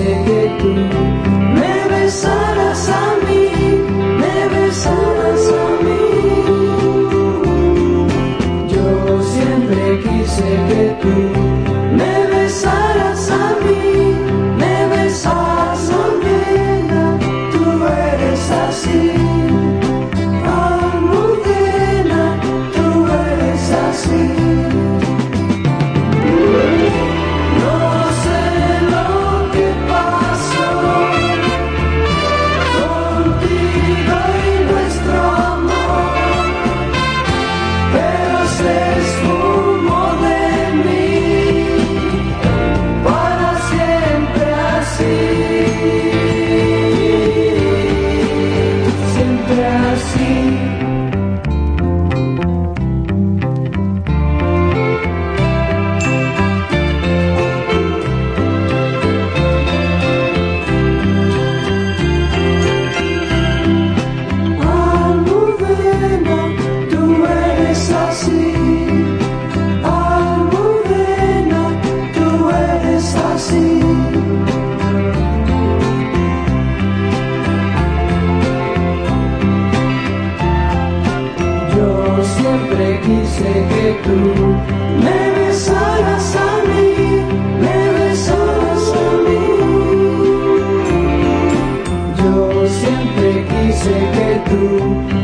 Que tú me besarás a mí, me besarás a mí. Yo siempre quise que tú. Que tú me besaras a mí, me besaras a mí. Yo siempre quise que tú